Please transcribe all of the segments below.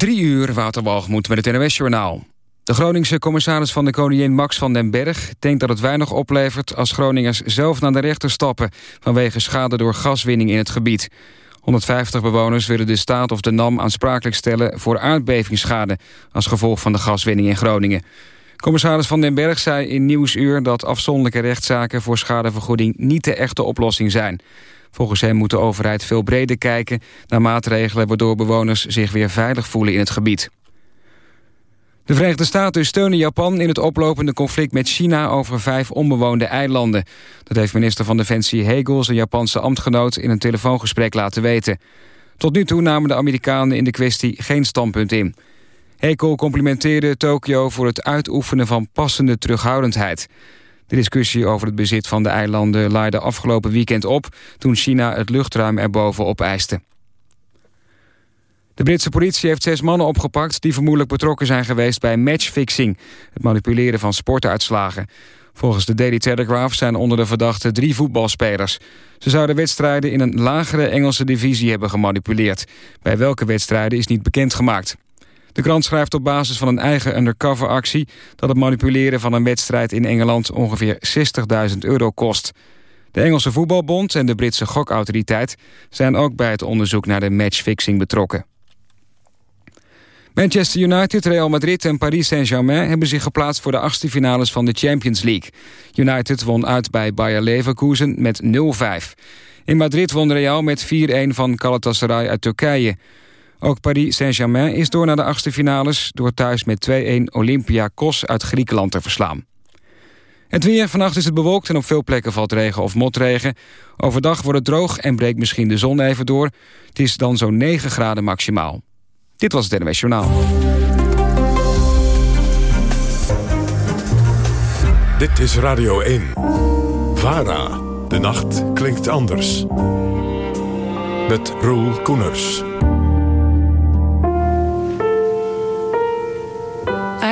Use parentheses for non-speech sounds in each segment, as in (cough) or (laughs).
Drie uur, Waterwalgemoed met het NOS-journaal. De Groningse commissaris van de koningin Max van den Berg... denkt dat het weinig oplevert als Groningers zelf naar de rechter stappen... vanwege schade door gaswinning in het gebied. 150 bewoners willen de staat of de NAM aansprakelijk stellen... voor aardbevingsschade als gevolg van de gaswinning in Groningen. Commissaris van den Berg zei in Nieuwsuur... dat afzonderlijke rechtszaken voor schadevergoeding niet de echte oplossing zijn... Volgens hem moet de overheid veel breder kijken naar maatregelen... waardoor bewoners zich weer veilig voelen in het gebied. De Verenigde Staten steunen Japan in het oplopende conflict met China... over vijf onbewoonde eilanden. Dat heeft minister van Defensie Hegel zijn Japanse ambtgenoot... in een telefoongesprek laten weten. Tot nu toe namen de Amerikanen in de kwestie geen standpunt in. Hegel complimenteerde Tokio voor het uitoefenen van passende terughoudendheid. De discussie over het bezit van de eilanden laaide afgelopen weekend op... toen China het luchtruim erboven opeiste. De Britse politie heeft zes mannen opgepakt... die vermoedelijk betrokken zijn geweest bij matchfixing... het manipuleren van sportuitslagen. Volgens de Daily Telegraph zijn onder de verdachten drie voetbalspelers. Ze zouden wedstrijden in een lagere Engelse divisie hebben gemanipuleerd. Bij welke wedstrijden is niet bekendgemaakt. De krant schrijft op basis van een eigen undercover-actie... dat het manipuleren van een wedstrijd in Engeland ongeveer 60.000 euro kost. De Engelse Voetbalbond en de Britse gokautoriteit... zijn ook bij het onderzoek naar de matchfixing betrokken. Manchester United, Real Madrid en Paris Saint-Germain... hebben zich geplaatst voor de achtste finales van de Champions League. United won uit bij Bayer Leverkusen met 0-5. In Madrid won Real met 4-1 van Galatasaray uit Turkije... Ook Paris Saint-Germain is door naar de achtste finales... door thuis met 2-1 Olympiakos uit Griekenland te verslaan. Het weer, vannacht is het bewolkt en op veel plekken valt regen of motregen. Overdag wordt het droog en breekt misschien de zon even door. Het is dan zo'n 9 graden maximaal. Dit was het NWS Journaal. Dit is Radio 1. VARA. De nacht klinkt anders. Met Roel Koeners.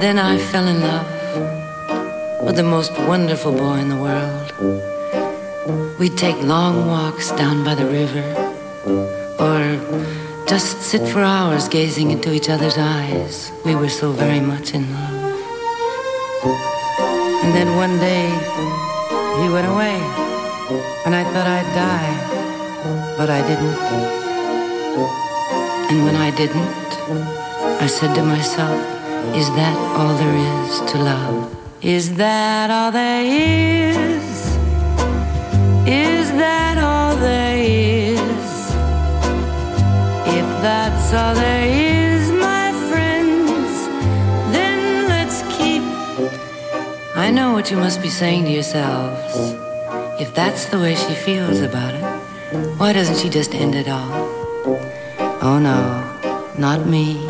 And then I fell in love with the most wonderful boy in the world. We'd take long walks down by the river, or just sit for hours gazing into each other's eyes. We were so very much in love. And then one day, he went away, and I thought I'd die. but I didn't. And when I didn't, I said to myself, Is that all there is to love? Is that all there is? Is that all there is? If that's all there is, my friends, then let's keep. I know what you must be saying to yourselves. If that's the way she feels about it, why doesn't she just end it all? Oh no, not me.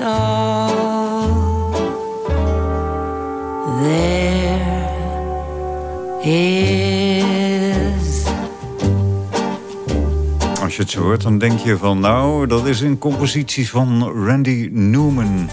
All there is. Als je het zo hoort, dan denk je van... nou, dat is een compositie van Randy Newman.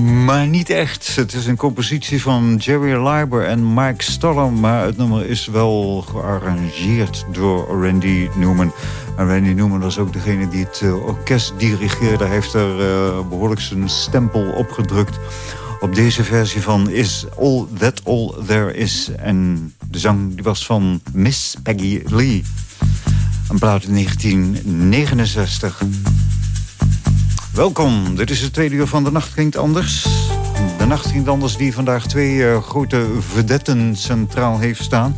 Maar niet echt. Het is een compositie van Jerry Leiber en Mike Stoller... maar het nummer is wel gearrangeerd door Randy Newman. En Randy Newman was ook degene die het eh, orkest dirigeerde. Hij heeft er eh, behoorlijk zijn stempel opgedrukt op deze versie van Is All That All There Is. En de zang die was van Miss Peggy Lee. Een plaat in 1969. Welkom, dit is het tweede uur van De Nacht Klinkt Anders. De Nacht Klinkt Anders die vandaag twee uh, grote vedetten centraal heeft staan.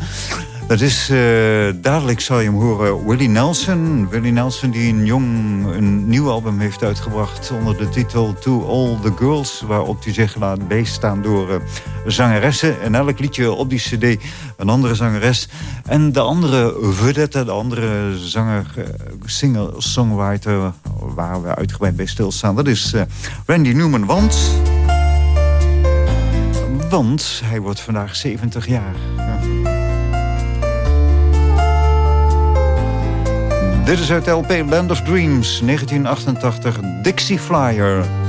Dat is, uh, dadelijk zal je hem horen, Willie Nelson. Willie Nelson die een jong, een nieuw album heeft uitgebracht... onder de titel To All The Girls... waarop hij zich laat bijstaan door uh, zangeressen. En elk liedje op die cd een andere zangeres. En de andere vedette, de andere zanger, uh, singer-songwriter... waar we uitgebreid bij stilstaan, dat is Randy Newman. Want... Want hij wordt vandaag 70 jaar. Dit is uit LP Land of Dreams, 1988, Dixie Flyer.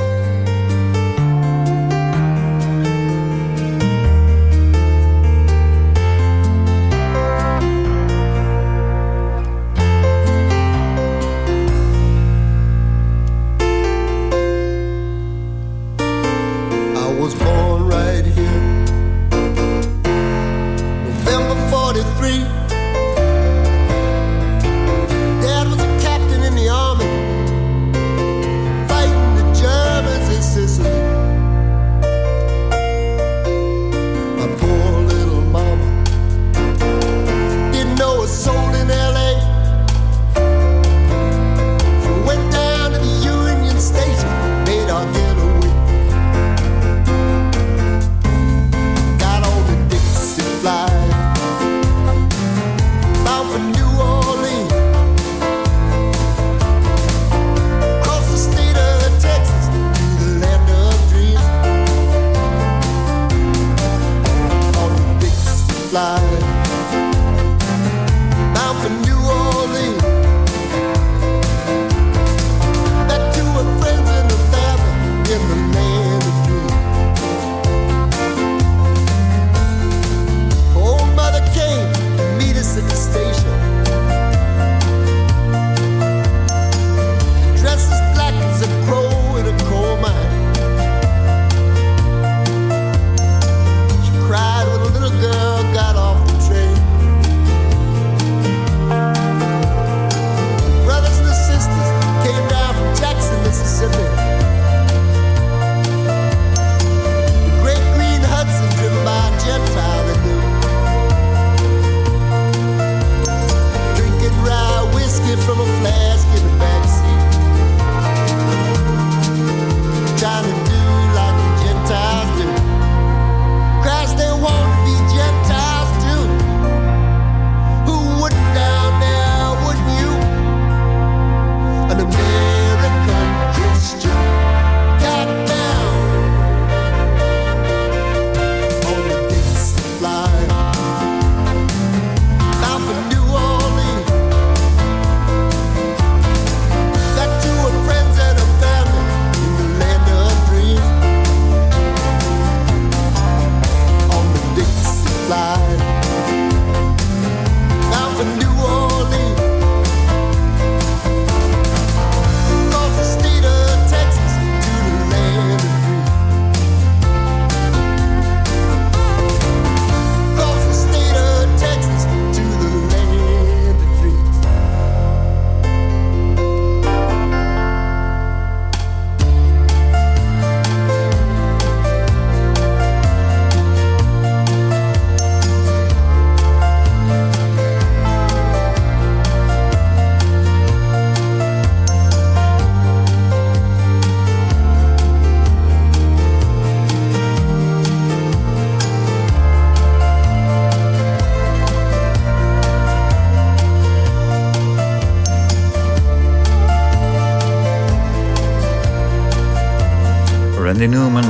Randy Newman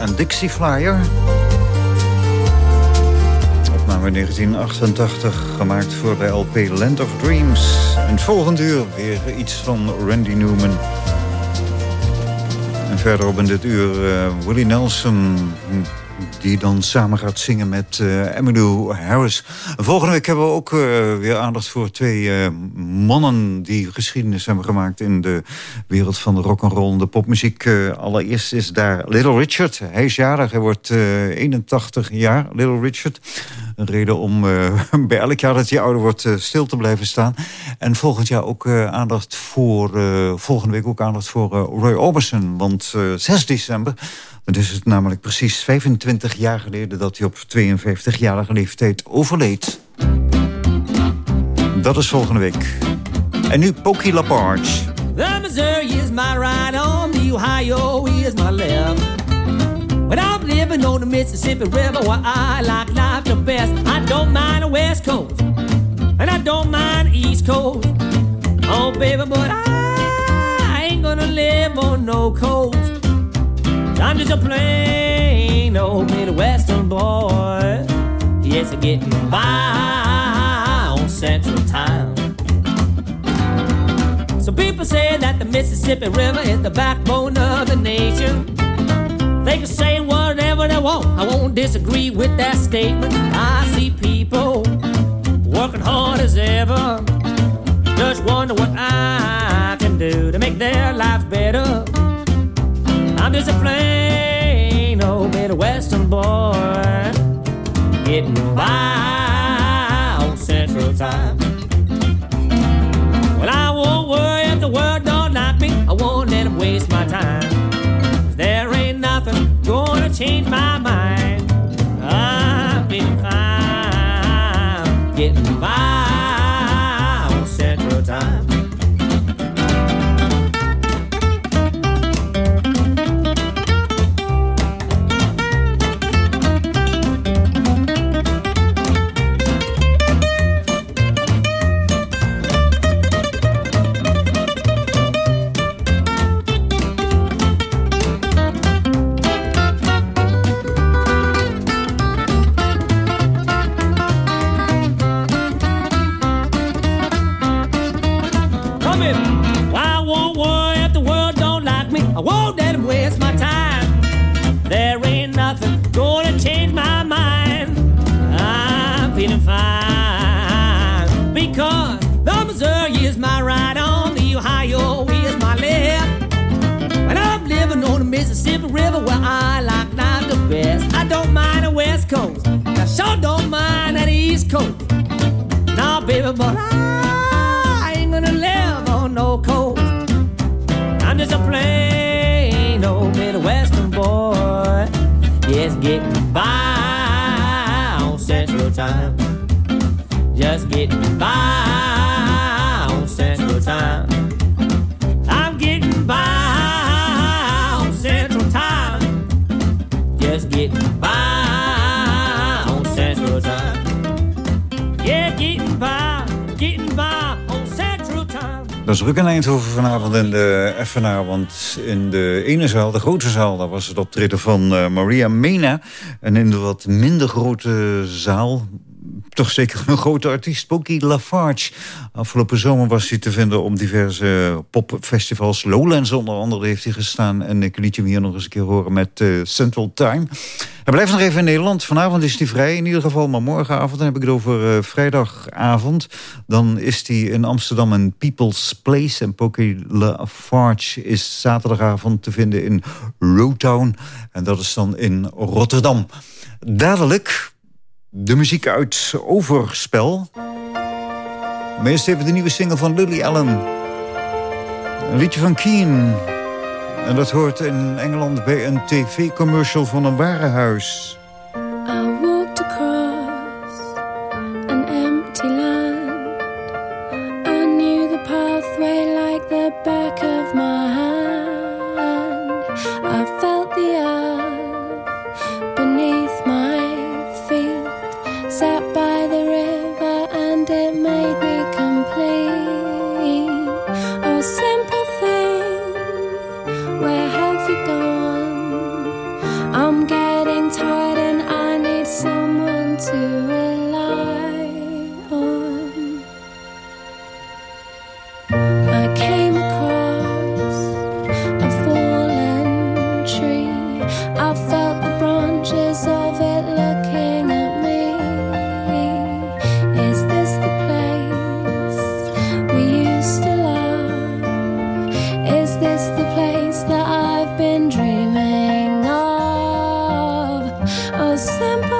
en Dixie Flyer. Opname 1988, gemaakt voor de LP Land of Dreams. En het volgende uur weer iets van Randy Newman. En verderop in dit uur uh, Willie Nelson die dan samen gaat zingen met uh, Harris. Volgende week hebben we ook uh, weer aandacht voor twee uh, mannen... die geschiedenis hebben gemaakt in de wereld van de rock'n'roll en de popmuziek. allereerst is daar Little Richard. Hij is jarig, hij wordt 81 jaar, Little Richard. Een reden om (laughs) bij elk jaar dat hij ouder wordt stil te blijven staan. En volgend jaar ook aandacht voor... volgende week ook aandacht voor Roy Orbison. Want 6 december het is namelijk precies 25 jaar geleden dat hij op 52-jarige leeftijd overleed. Dat is volgende week. En nu Pokey LaParge. The Missouri is my right arm, the Ohio is my left. But I'm living on the Mississippi River where I like life the best. I don't mind the West Coast, and I don't mind the East Coast. Oh, baby, but I ain't gonna live on no coast. I'm just a plain old Midwestern boy. Yes, I'm getting by on Central Time. So people say that the Mississippi River is the backbone of the nation. They can say whatever they want. I won't disagree with that statement. I see people working hard as ever. Just wonder what I can do to make their lives better. I'm just a plane, oh, better Is druk in Eindhoven vanavond in de FNA. Want in de ene zaal, de grote zaal, daar was het optreden van uh, Maria Mena. En in de wat minder grote zaal, toch zeker een grote artiest, Pokey Lafarge. Afgelopen zomer was hij te vinden op diverse popfestivals. Lowlands onder andere heeft hij gestaan. En ik liet hem hier nog eens een keer horen met uh, Central Time. Hij blijft nog even in Nederland. Vanavond is hij vrij in ieder geval. Maar morgenavond, heb ik het over uh, vrijdagavond. Dan is hij in Amsterdam in People's Place. En Pokey Lafarge is zaterdagavond te vinden in Rotown. En dat is dan in Rotterdam. Dadelijk de muziek uit Overspel. Maar eerst even de nieuwe single van Lily Allen. Een liedje van Keen. En dat hoort in Engeland bij een tv-commercial van een warenhuis. I walked across a simple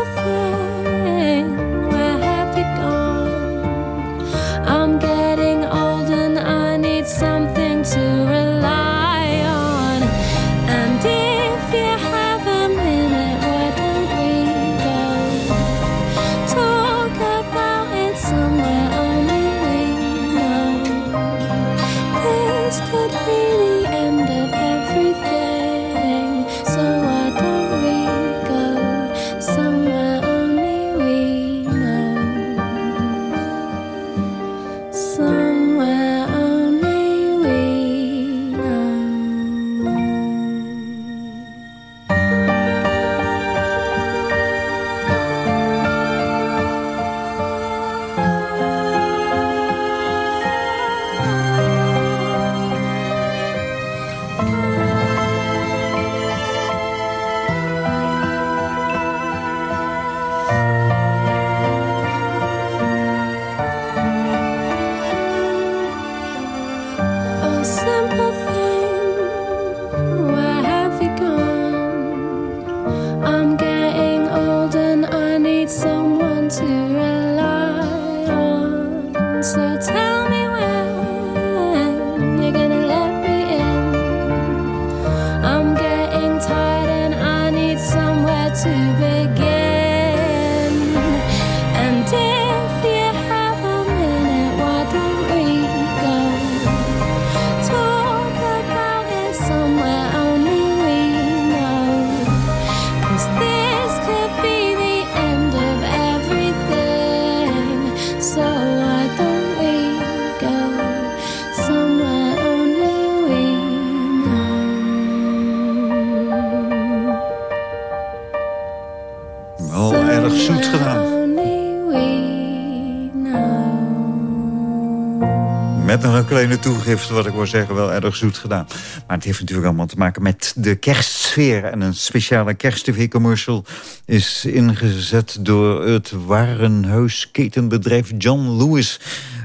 kleine toegifte, wat ik wil zeggen, wel erg zoet gedaan. Maar het heeft natuurlijk allemaal te maken met de kerstsfeer. En een speciale kerst-tv-commercial is ingezet door het warenhuisketenbedrijf John Lewis.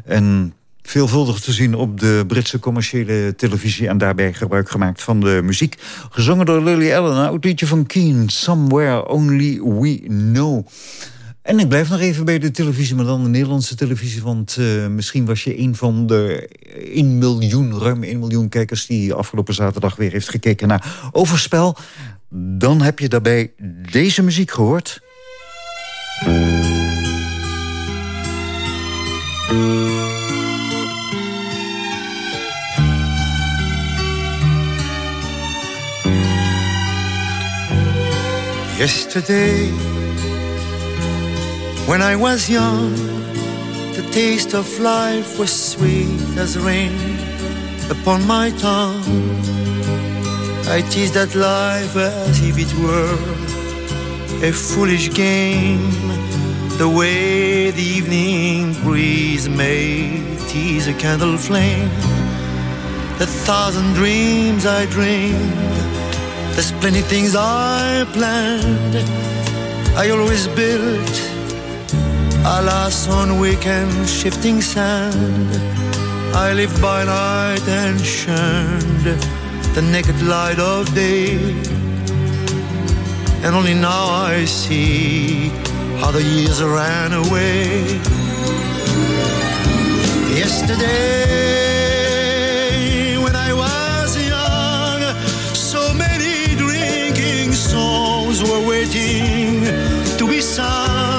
En veelvuldig te zien op de Britse commerciële televisie... en daarbij gebruik gemaakt van de muziek. Gezongen door Lily Allen, een oud liedje van Keen. Somewhere Only We Know. En ik blijf nog even bij de televisie, maar dan de Nederlandse televisie. Want uh, misschien was je een van de 1 miljoen, ruim 1 miljoen kijkers... die afgelopen zaterdag weer heeft gekeken naar Overspel. Dan heb je daarbij deze muziek gehoord. Yesterday When I was young, the taste of life was sweet as rain upon my tongue. I teased at life as if it were a foolish game, the way the evening breeze may tease a candle flame. The thousand dreams I dreamed, the splendid things I planned, I always built Alas, on weekend shifting sand, I lived by night and shunned the naked light of day. And only now I see how the years ran away. Yesterday, when I was young, so many drinking songs were waiting to be sung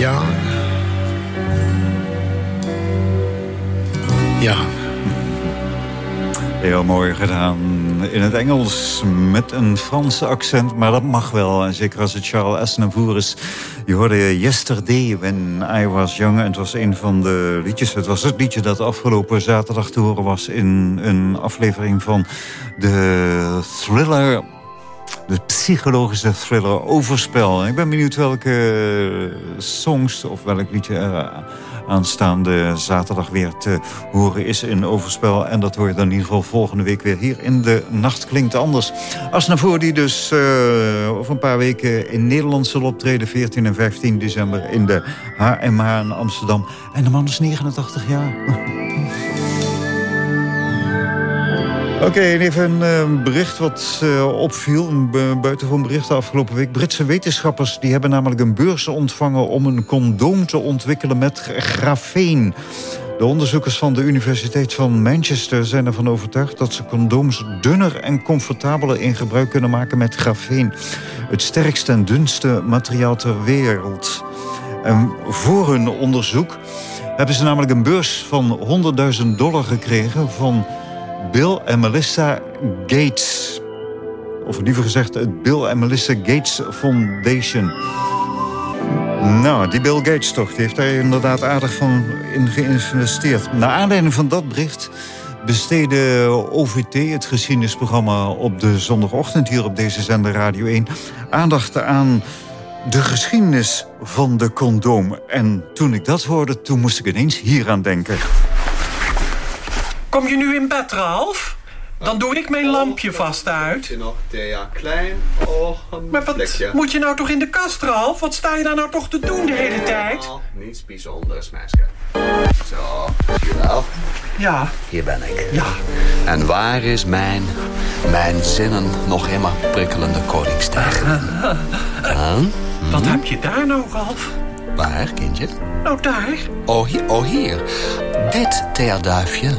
young. Young. Heel mooi gedaan in het Engels met een Franse accent. Maar dat mag wel, en zeker als het Charles Aznavour is. Je hoorde Yesterday When I Was Young. het was een van de liedjes. Het was het liedje dat afgelopen zaterdag te horen was... in een aflevering van de thriller de psychologische thriller Overspel. Ik ben benieuwd welke songs of welk liedje er aanstaande zaterdag weer te horen is in Overspel. En dat hoor je dan in ieder geval volgende week weer hier in De Nacht Klinkt Anders. Asnavour die dus uh, over een paar weken in Nederland zal optreden. 14 en 15 december in de HMH in Amsterdam. En de man is 89 jaar. (laughs) Oké, even een uh, bericht wat uh, opviel. Een buitengewoon bericht de afgelopen week. Britse wetenschappers die hebben namelijk een beurs ontvangen... om een condoom te ontwikkelen met grafeen. De onderzoekers van de Universiteit van Manchester zijn ervan overtuigd... dat ze condooms dunner en comfortabeler in gebruik kunnen maken met grafeen. Het sterkste en dunste materiaal ter wereld. En voor hun onderzoek hebben ze namelijk een beurs van 100.000 dollar gekregen... van Bill en Melissa Gates. Of liever gezegd het Bill en Melissa Gates Foundation. Nou, die Bill Gates toch, die heeft daar inderdaad aardig van in geïnvesteerd. Naar aanleiding van dat bericht besteedde OVT, het geschiedenisprogramma op de zondagochtend hier op deze zender Radio 1, aandacht aan de geschiedenis van de condoom. En toen ik dat hoorde, toen moest ik ineens hier aan denken. Kom je nu in bed, Ralf? Dan doe ik mijn lampje vast uit. Klein. Oh, Maar wat moet je nou toch in de kast, Ralf? Wat sta je daar nou toch te doen de hele tijd? Oh, niets bijzonders, meisje. Zo, zie je wel? Ja. Hier ben ik. Ja. En waar is mijn, mijn zinnen nog immer prikkelende koningstijger? (laughs) huh? Wat heb je daar nou, Ralf? Waar, kindje? Nou, daar. Oh, hier. Oh, hier. Dit, Theaduifje,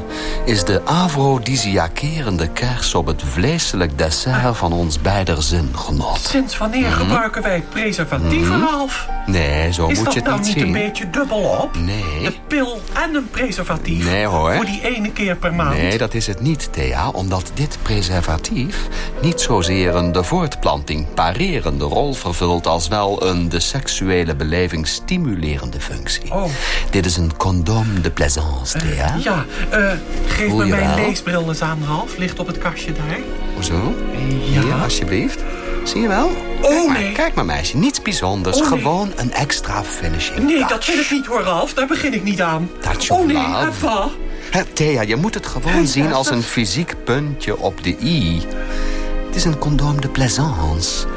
is de afrodisiakerende kers... op het vleeselijk dessert van ons beider zingenot. Sinds wanneer Mhm. gebruiken wij preservatieven. Ralf? Nee, zo Is moet dat je het nou niet niet zien. een beetje dubbel op? Nee. De pil en een preservatief? Nee, hoor. Voor die ene keer per maand? Nee, dat is het niet, Thea. Omdat dit preservatief niet zozeer een de voortplanting parerende rol vervult... als wel een de seksuele beleving stimulerende functie. Oh. Dit is een condoom de Thea. Ja, eh, geef me mijn wel? leesbril eens aan, Ralf. Ligt op het kastje daar. Hoezo? Ja. Hier, alsjeblieft. Zie je wel? Oh, kijk maar, nee. Kijk maar, meisje. Niets bijzonders. Oh, nee. Gewoon een extra finishing Nee, touch. dat wil ik niet hoor, Ralf. Daar begin ik niet aan. Touch oh nee, love. Eva. Hè, Thea, je moet het gewoon zien als een fysiek puntje op de i. Het is een condoom de plaisance.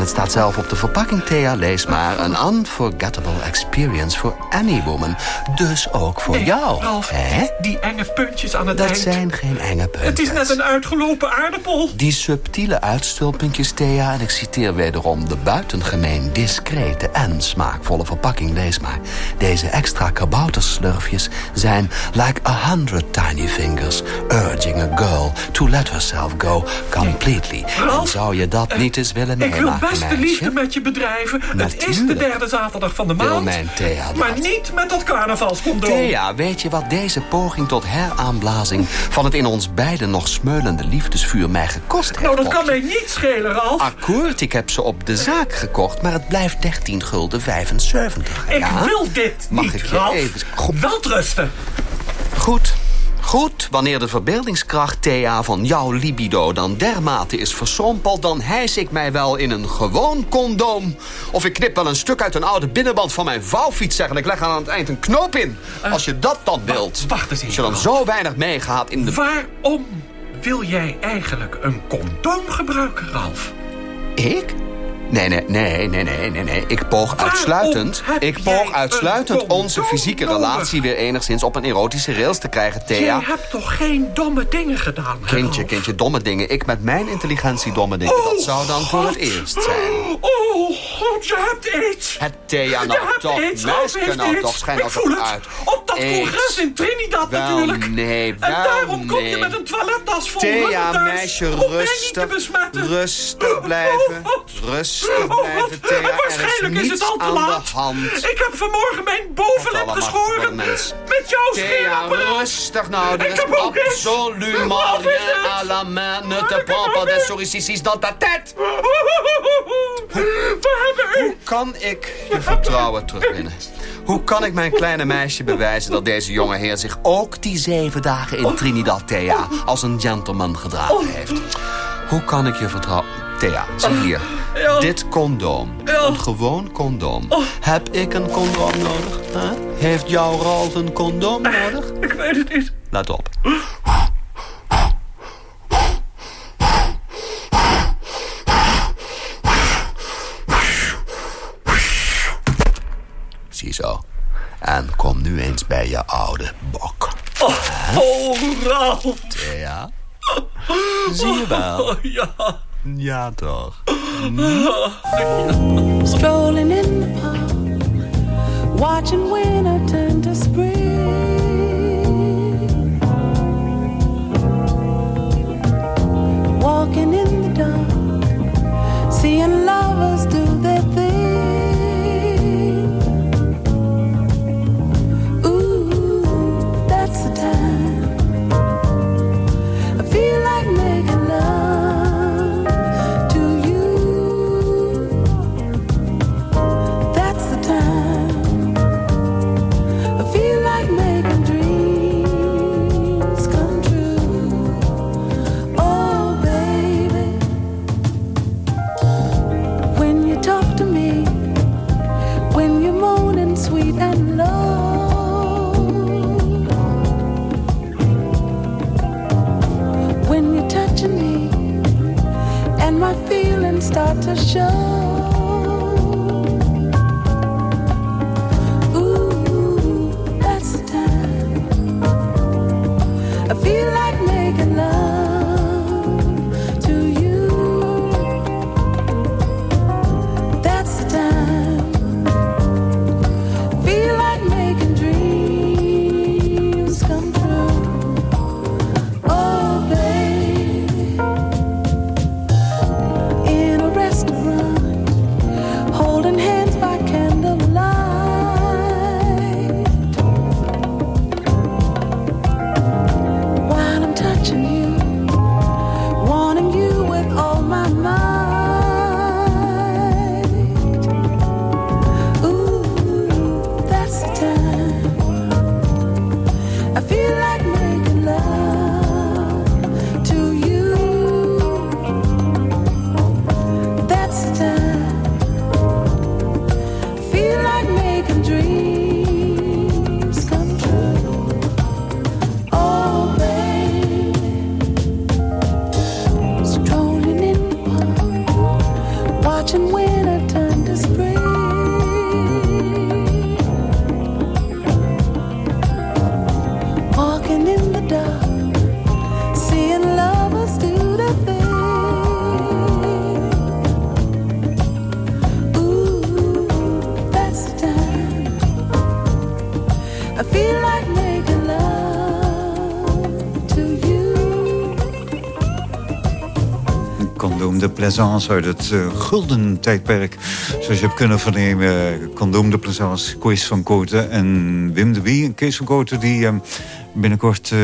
En het staat zelf op de verpakking, Thea. Lees maar. Een unforgettable experience for any woman. Dus ook voor Nee, jou. Ralf, die, enge puntjes aan het Dat eind. zijn geen enge puntjes. Het is net een uitgelopen aardappel. Die subtiele uitstulpuntjes, Thea, en ik citeer wederom de buitengemeen discrete en smaakvolle verpakking, lees maar. Deze extra kabouterslurfjes zijn like a hundred tiny fingers urging a girl to let herself go completely. En Ralf, zou je dat niet eens willen Ik wil meemaken, best de liefde met je bedrijven. Het is de derde zaterdag van de maand. Maar niet met dat carnavalscondoom. Thea, weet je wat deze poging tot heraanblazing van het in ons beiden nog smeulende liefdesvuur mij gekost heeft? Nou, dat kan mij niet schelen, Ralf. Akkoord, ik heb ze op de zaak gekocht, maar het blijft 13 gulden 75. ik ja? wil dit Mag niet, ik je Ralf. even... Goed, Welterusten. goed. Goed, wanneer de verbeeldingskracht, Thea, van jouw libido dan dermate is verschrompeld... dan hijs ik mij wel in een gewoon condoom. Of ik knip wel een stuk uit een oude binnenband van mijn vouwfiets... zeg, en ik leg aan het eind een knoop in. Als je dat dan wilt. wacht eens even, Als je dan zo weinig meegaat in de... Waarom wil jij eigenlijk een condoom gebruiken, Ralf? Ik? Nee, nee, nee, nee, nee, nee, nee. Ik poog uitsluitend, ik poog uitsluitend onze fysieke relatie weer enigszins op een erotische rails te krijgen, Thea. Jij hebt toch geen domme dingen gedaan, hè, Kindje, Ralf? kindje, domme dingen. Ik met mijn intelligentie domme dingen. Oh, dat zou dan voor het eerst zijn. Oh, god, je hebt aids. Het Thea, je nou hebt toch, Ralf meisje, nou aids. toch, schijn Ik nou toch het. uit. Op dat Aids. congres in Trinidad Wel, natuurlijk. nee, En wel, daarom kom je nee. met een toilettas vol Thea, meisje, rustig, rustig blijven, Oh, rustig. Rustig blijven, Thea. Waarschijnlijk is, het al te laat. Ik heb vanmorgen mijn bovenlip geschoren. Met jouw Thea, rustig nou. Er is absoluut rien à la main. Ne te prends pas des souricicis dans ta tête. Hoe kan ik je vertrouwen terugwinnen? Hoe kan ik mijn kleine meisje bewijzen dat deze jonge heer zich ook die zeven dagen in Trinidad Thea als een gentleman gedragen heeft? Hoe kan ik je vertrouwen? Thea, zie hier. Dit condoom. Een gewoon condoom. Heb ik een condoom nodig? Heeft jouw Ralf een condoom nodig? Ik weet het niet. Let op. Ziezo. En kom nu eens bij je oude bok. Oh, oh Ralf. Thea. Zie je wel? Oh, ja. Ja, toch. Strolling in the park, watching winter turn to spring. Walking in the dark, seeing lovers do their thing. Start to show. Plaisance uit het eh, gulden tijdperk. Zoals je hebt kunnen vernemen. Condoom de Plaisance, Kees van Koten en Wim de Wie. Kees van Koten die eh, binnenkort eh,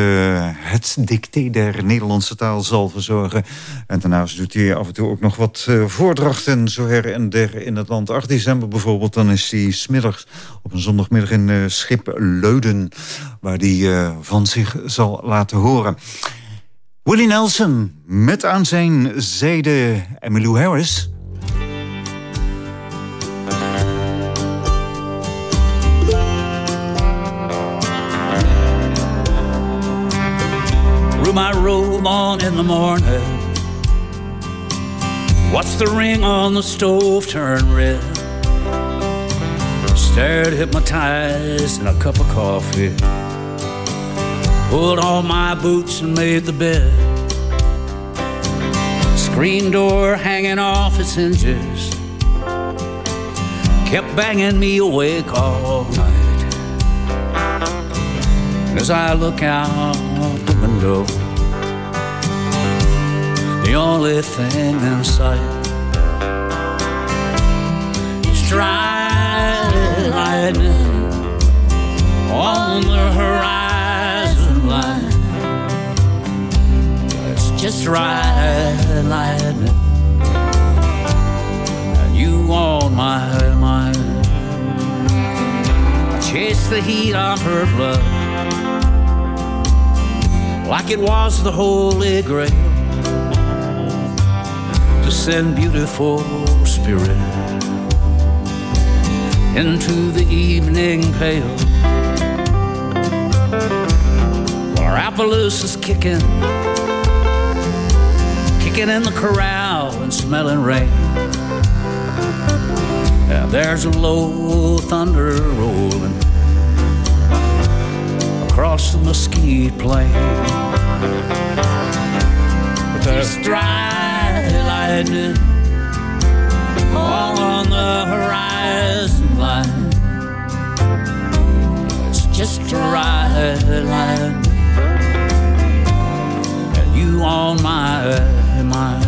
het dicté der Nederlandse taal zal verzorgen. En daarnaast doet hij af en toe ook nog wat voordrachten. Zo her en der in het land. 8 december bijvoorbeeld, dan is hij smiddags op een zondagmiddag in Schip Leuden. Waar hij van zich zal laten horen. Willie Nelson met aan zijn zijde Emmylou Harris. Threw my robe on in the morning. Watched the ring on the stove turn red. Stared hypnotized in a cup of coffee. Pulled on my boots and made the bed. Screen door hanging off its hinges. Kept banging me awake all night. As I look out the window, the only thing in sight just dry lightning on the horizon just lightning, and you on my mind. I chase the heat off her blood like it was the Holy Grail to send beautiful spirit into the evening pale. While Appaloosa is kicking, kicking in the corral and smelling rain. And there's a low thunder rolling across the mesquite plain. But there's dry lightning all on the horizon line. It's just dry lightning, and you on my mind.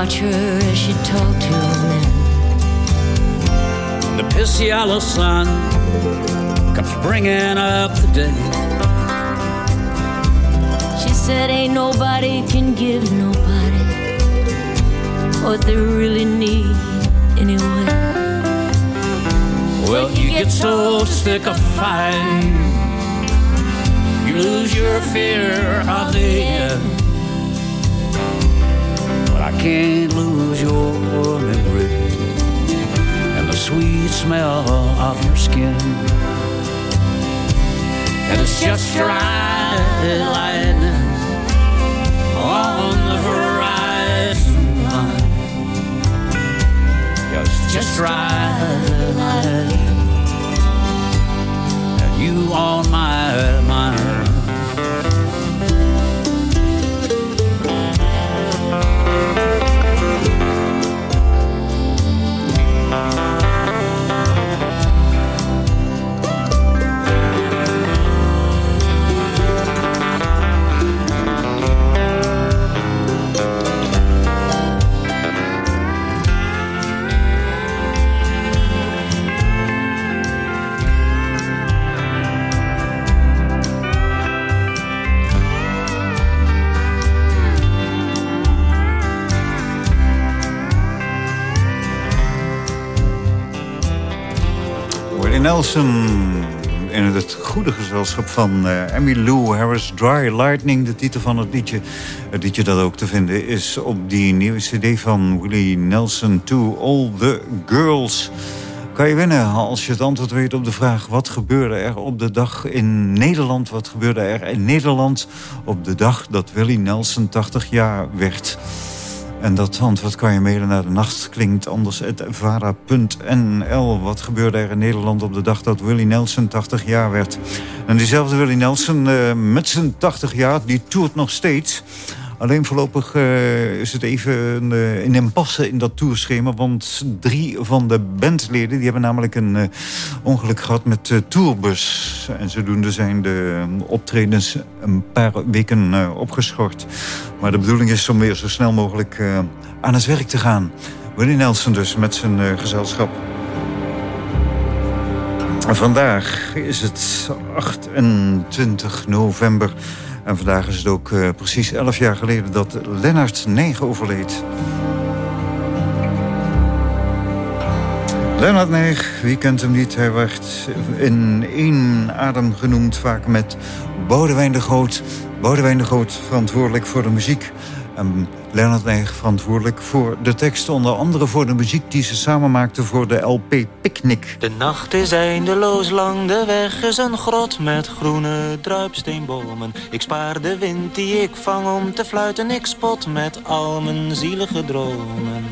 Watch her as she talked to men. The piss yellow sun comes bringing up the day. She said, Ain't nobody can give nobody what they really need anyway. Well, you, you get so sick of fighting, you lose your fear of the end. Can't lose your memory and the sweet smell of your skin. And it's just right lightning on the horizon line. Yeah, it's just dry lightning, and you on my In het goede gezelschap van uh, Emmy Lou Harris, Dry Lightning, de titel van het liedje. Het liedje dat ook te vinden is op die nieuwe cd van Willie Nelson, To All The Girls. Kan je winnen als je het antwoord weet op de vraag... wat gebeurde er op de dag in Nederland? Wat gebeurde er in Nederland op de dag dat Willie Nelson 80 jaar werd... En dat antwoord kan je mailen naar de nacht klinkt anders vara.nl. Wat gebeurde er in Nederland op de dag dat Willie Nelson 80 jaar werd? En diezelfde Willie Nelson uh, met zijn 80 jaar, die toert nog steeds. Alleen voorlopig uh, is het even uh, in impasse in dat tourschema. Want drie van de bandleden die hebben namelijk een uh, ongeluk gehad met de tourbus. En zodoende zijn de optredens een paar weken opgeschort. Maar de bedoeling is om weer zo snel mogelijk aan het werk te gaan. Willie Nelson dus met zijn gezelschap. Vandaag is het 28 november. En vandaag is het ook uh, precies 11 jaar geleden dat Lennart Negen overleed. Lennart Neeg, wie kent hem niet? Hij werd in één adem genoemd, vaak met Boudewijn de Groot. Boudewijn de Groot verantwoordelijk voor de muziek. En Leonard Nijg verantwoordelijk voor de teksten... onder andere voor de muziek die ze samen maakten voor de LP Picnic. De nacht is eindeloos lang, de weg is een grot met groene druipsteenbomen. Ik spaar de wind die ik vang om te fluiten, ik spot met al mijn zielige dromen.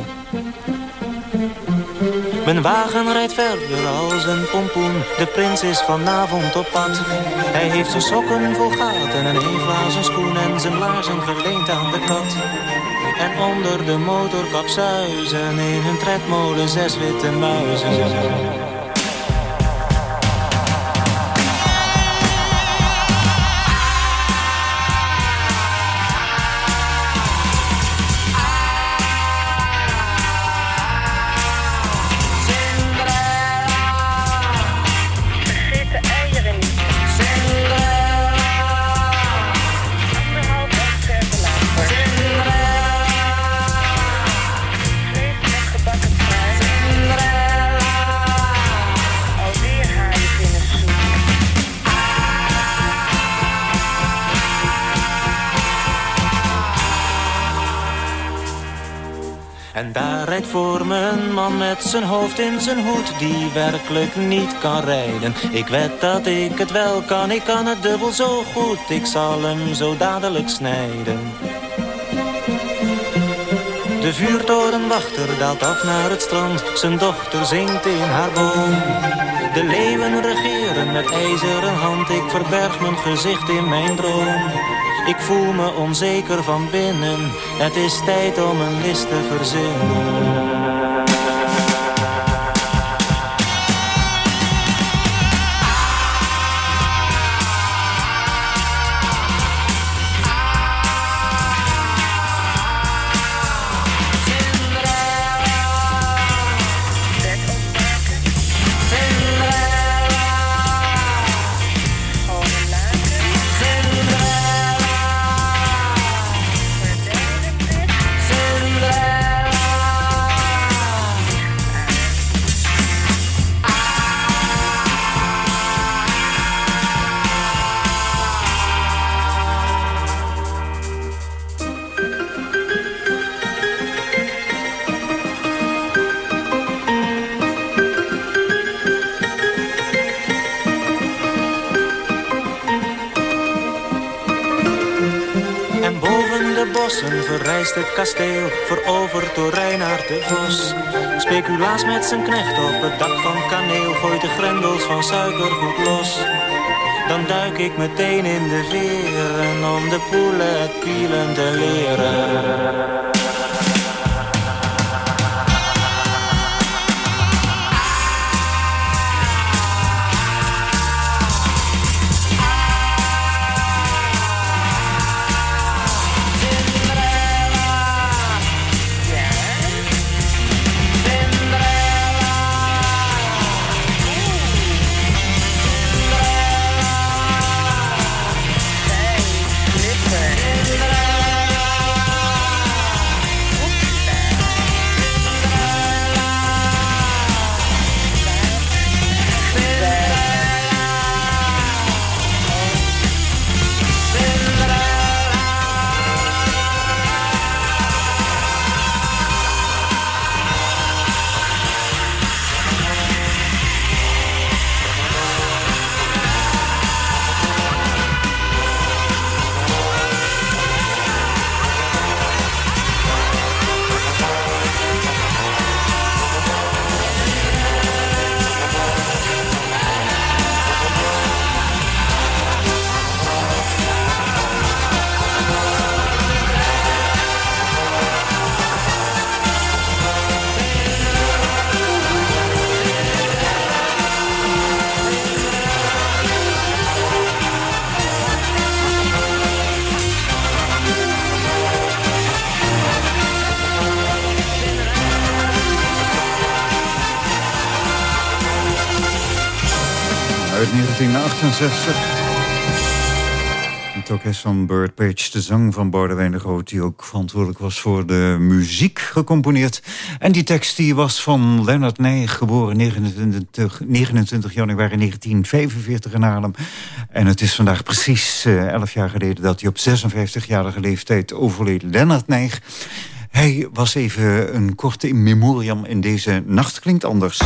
Mijn wagen rijdt verder als een pompoen. De prins is vanavond op pad. Hij heeft zijn sokken vol gaten en een glazen schoen... en zijn laarzen geleend aan de kat. En onder de motorkap zuizen in hun tredmolen zes witte muizen. Met zijn hoofd in zijn hoed Die werkelijk niet kan rijden Ik weet dat ik het wel kan, ik kan het dubbel zo goed Ik zal hem zo dadelijk snijden de vuurtorenwachter daalt af naar het strand. Zijn dochter zingt in haar boom. De leeuwen regeren met ijzeren hand. Ik verberg mijn gezicht in mijn droom. Ik voel me onzeker van binnen. Het is tijd om een list te verzinnen. Met zijn knecht op het dak van kaneel, gooit de grendels van suikergoed los. Dan duik ik meteen in de veren om de poelen het pielen te leren. 1966. Het orkest van Bird Page, de zang van Boudewijn de Groot... die ook verantwoordelijk was voor de muziek gecomponeerd. En die tekst die was van Leonard Nij, geboren 29, 29, januari 1945 in Haarlem. En het is vandaag precies eh, 11 jaar geleden... dat hij op 56-jarige leeftijd overleed. Leonard Nij. Hij was even een korte in memoriam in deze nacht. Klinkt anders.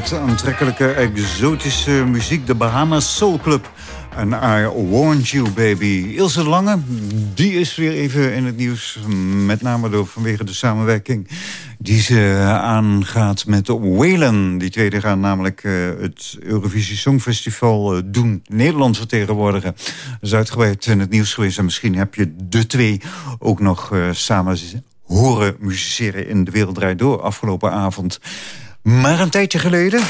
Met aantrekkelijke exotische muziek. De Bahamas Soul Club. En I Warned You Baby. Ilse Lange, die is weer even in het nieuws. Met name door, vanwege de samenwerking die ze aangaat met Whalen. Die tweede gaan namelijk uh, het Eurovisie Songfestival uh, doen. Nederland vertegenwoordigen. Dat is uitgebreid in het nieuws geweest. En misschien heb je de twee ook nog uh, samen horen musiceren in De Wereld Draait Door afgelopen avond. Maar een tijdje geleden...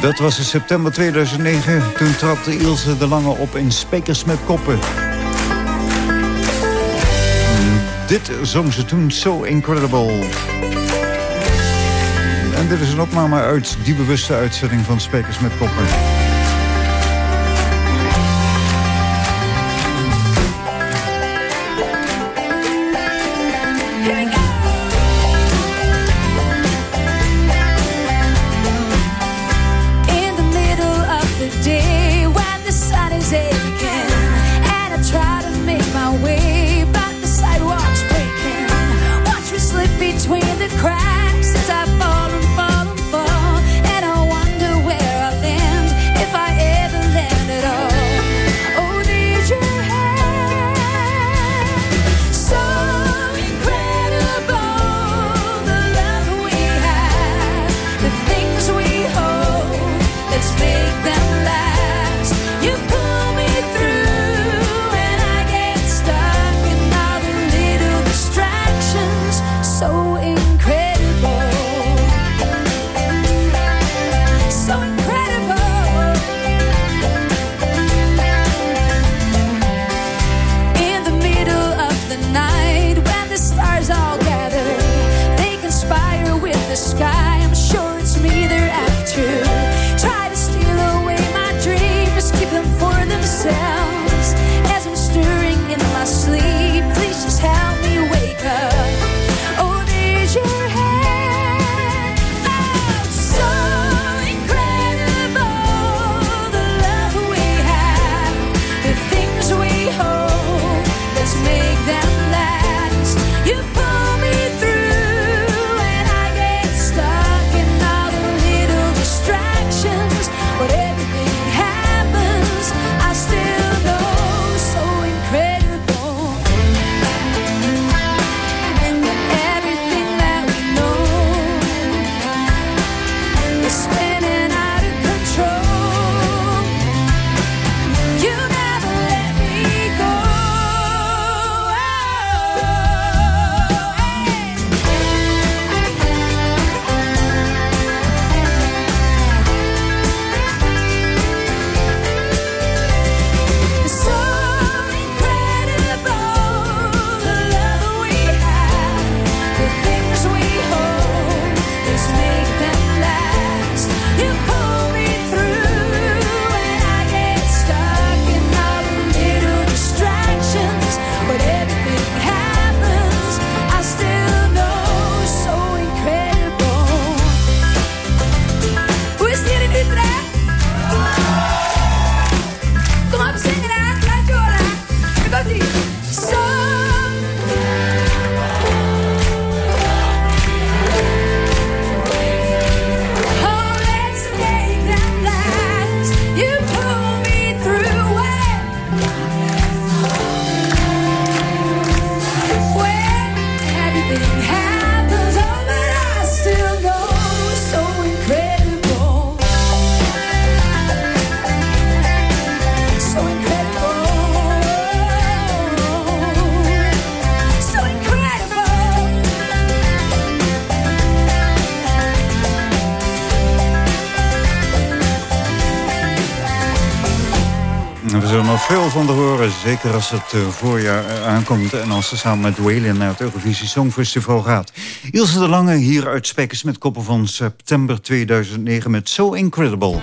Dat was in september 2009. Toen trapte Ilse de Lange op in Spekers met Koppen. Dit zong ze toen So Incredible. En dit is een opname uit die bewuste uitzending van Spekers met Koppen. Zeker als het eh, voorjaar eh, aankomt en als ze samen met Waylon naar het Eurovisie Songfestival gaat. Ilse de Lange hier uit Spekers met koppen van september 2009 met So Incredible.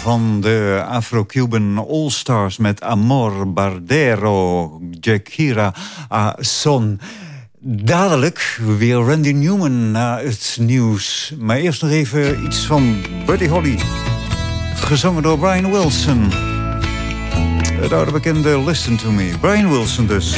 Van de Afro-Cuban All-Stars... met Amor Bardero, Jakira Son. Dadelijk weer Randy Newman na het nieuws. Maar eerst nog even iets van Buddy Holly. Gezongen door Brian Wilson. Het oude bekende Listen to Me. Brian Wilson dus.